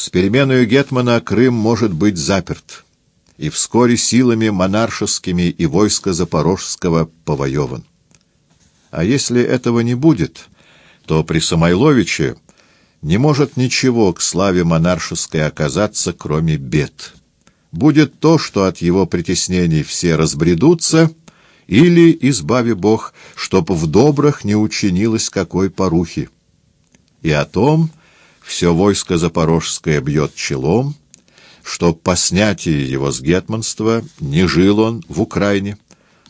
С переменою Гетмана Крым может быть заперт, и вскоре силами монаршескими и войска Запорожского повоеван. А если этого не будет, то при Самойловиче не может ничего к славе монаршеской оказаться, кроме бед. Будет то, что от его притеснений все разбредутся, или, избави Бог, чтоб в добрых не учинилось какой порухи. И о том все войско запорожское бьет челом, чтоб по снятии его с гетманства не жил он в Украине,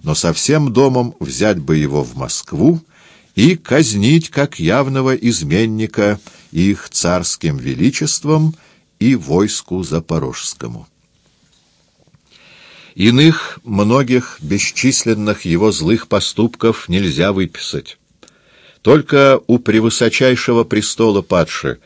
но со всем домом взять бы его в Москву и казнить как явного изменника их царским величеством и войску запорожскому. Иных, многих, бесчисленных его злых поступков нельзя выписать. Только у превысочайшего престола падши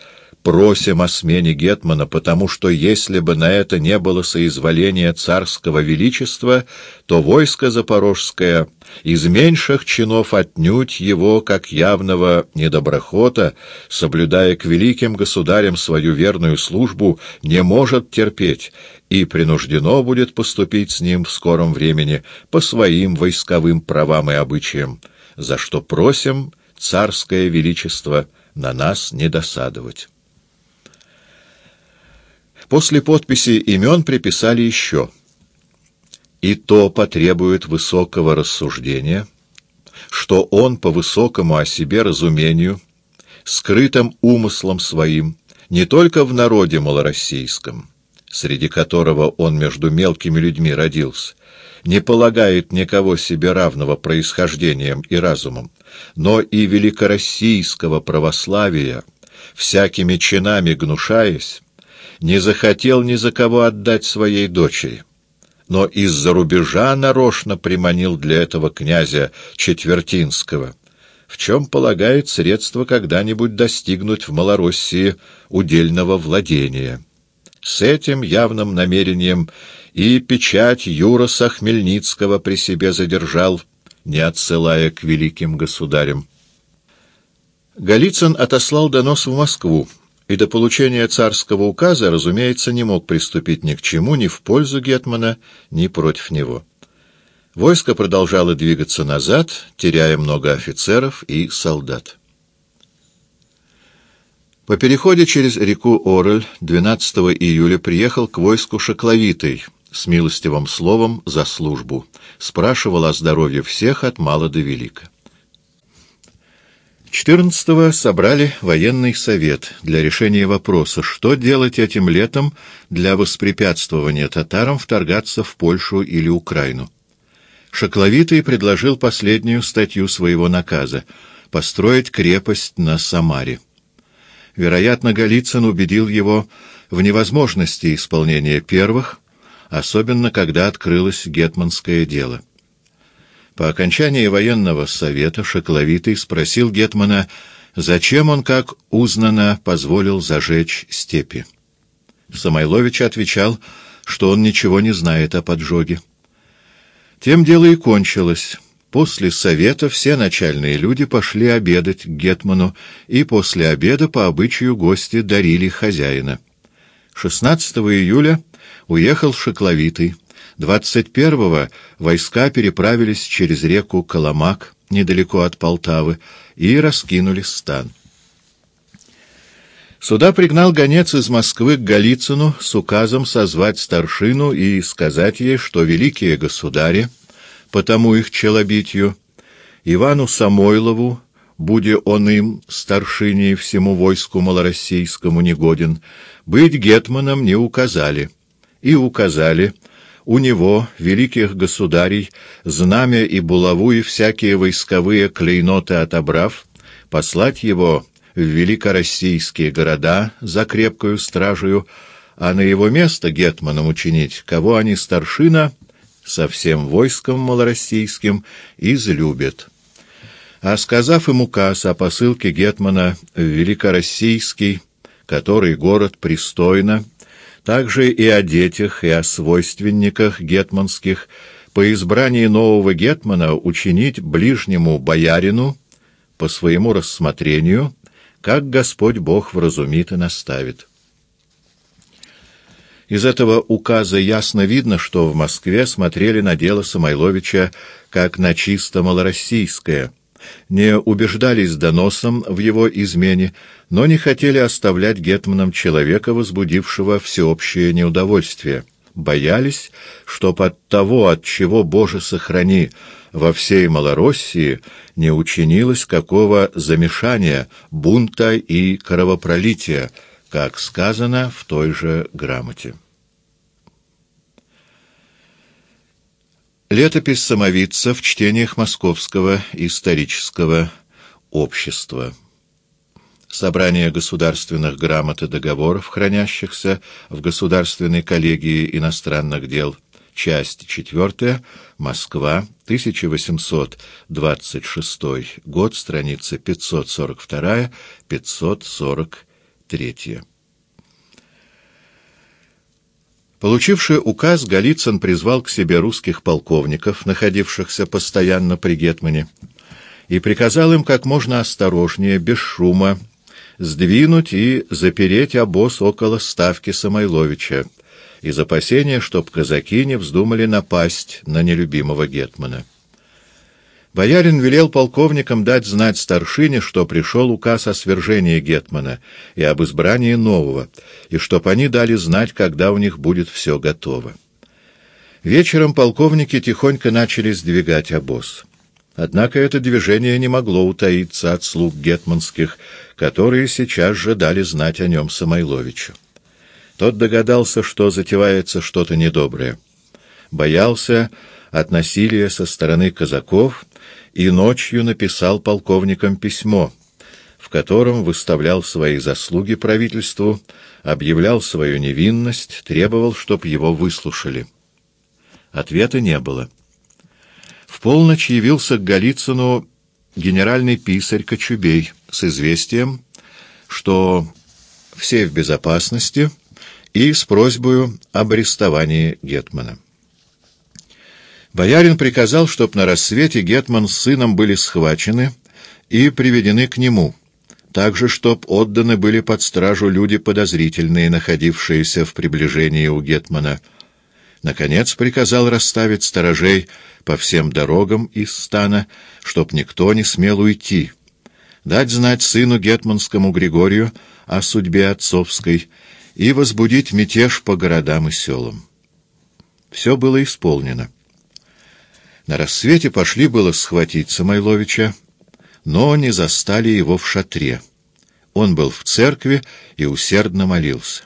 просим о смене Гетмана, потому что если бы на это не было соизволения царского величества, то войско запорожское из меньших чинов отнюдь его, как явного недоброхота, соблюдая к великим государям свою верную службу, не может терпеть и принуждено будет поступить с ним в скором времени по своим войсковым правам и обычаям, за что просим царское величество на нас не досадовать. После подписи имен приписали еще. И то потребует высокого рассуждения, что он по высокому о себе разумению, скрытым умыслом своим, не только в народе малороссийском, среди которого он между мелкими людьми родился, не полагает никого себе равного происхождением и разумом, но и великороссийского православия, всякими чинами гнушаясь, не захотел ни за кого отдать своей дочери, но из-за рубежа нарочно приманил для этого князя Четвертинского, в чем полагает средство когда-нибудь достигнуть в Малороссии удельного владения. С этим явным намерением и печать Юроса Хмельницкого при себе задержал, не отсылая к великим государям. Голицын отослал донос в Москву, и до получения царского указа, разумеется, не мог приступить ни к чему, ни в пользу Гетмана, ни против него. Войско продолжало двигаться назад, теряя много офицеров и солдат. По переходе через реку Орель 12 июля приехал к войску Шокловитый с милостивым словом за службу, спрашивал о здоровье всех от мала до велика. 14-го собрали военный совет для решения вопроса, что делать этим летом для воспрепятствования татарам вторгаться в Польшу или Украину. Шокловитый предложил последнюю статью своего наказа — построить крепость на Самаре. Вероятно, Голицын убедил его в невозможности исполнения первых, особенно когда открылось гетманское дело. По окончании военного совета Шокловитый спросил Гетмана, зачем он, как узнано, позволил зажечь степи. Самойлович отвечал, что он ничего не знает о поджоге. Тем дело и кончилось. После совета все начальные люди пошли обедать к Гетману, и после обеда по обычаю гости дарили хозяина. 16 июля уехал Шокловитый. 21-го войска переправились через реку Коломак, недалеко от Полтавы, и раскинули стан. Сюда пригнал гонец из Москвы к Голицыну с указом созвать старшину и сказать ей, что великие государи, потому их челобитью, Ивану Самойлову, будя он им, старшине всему войску малороссийскому негоден, быть гетманом не указали, и указали — у него, великих государей, знамя и булаву и всякие войсковые клейноты отобрав, послать его в великороссийские города за крепкую стражею, а на его место гетманом учинить, кого они старшина со всем войском малороссийским излюбят. А сказав им указ о посылке гетмана в великороссийский, который город пристойно, также и о детях, и о свойственниках гетманских, по избрании нового гетмана учинить ближнему боярину по своему рассмотрению, как Господь Бог вразумит и наставит. Из этого указа ясно видно, что в Москве смотрели на дело Самойловича как на чисто малороссийское, не убеждались доносом в его измене, но не хотели оставлять гетманом человека, возбудившего всеобщее неудовольствие. Боялись, что под того, от чего, Боже, сохрани, во всей Малороссии не учинилось какого замешания, бунта и кровопролития, как сказано в той же грамоте. Летопись самовидца в чтениях Московского исторического общества. Собрание государственных грамот и договоров, хранящихся в Государственной коллегии иностранных дел. Часть четвертая. Москва. 1826 год. Страница 542-543. Получивший указ, Голицын призвал к себе русских полковников, находившихся постоянно при Гетмане, и приказал им как можно осторожнее, без шума, сдвинуть и запереть обоз около ставки Самойловича, из опасения, чтоб казаки не вздумали напасть на нелюбимого Гетмана. Боярин велел полковникам дать знать старшине, что пришел указ о свержении Гетмана и об избрании нового, и чтоб они дали знать, когда у них будет все готово. Вечером полковники тихонько начали сдвигать обоз. Однако это движение не могло утаиться от слуг гетманских, которые сейчас же дали знать о нем Самойловичу. Тот догадался, что затевается что-то недоброе. Боялся от насилия со стороны казаков и ночью написал полковникам письмо, в котором выставлял свои заслуги правительству, объявлял свою невинность, требовал, чтоб его выслушали. Ответа не было. В полночь явился к Голицыну генеральный писарь Кочубей с известием, что все в безопасности, и с просьбой об арестовании Гетмана. Боярин приказал, чтоб на рассвете Гетман с сыном были схвачены и приведены к нему, также чтоб отданы были под стражу люди подозрительные, находившиеся в приближении у Гетмана. Наконец приказал расставить сторожей по всем дорогам из стана, чтоб никто не смел уйти, дать знать сыну гетманскому Григорию о судьбе отцовской и возбудить мятеж по городам и селам. Все было исполнено. На рассвете пошли было схватить Самойловича, но не застали его в шатре. Он был в церкви и усердно молился.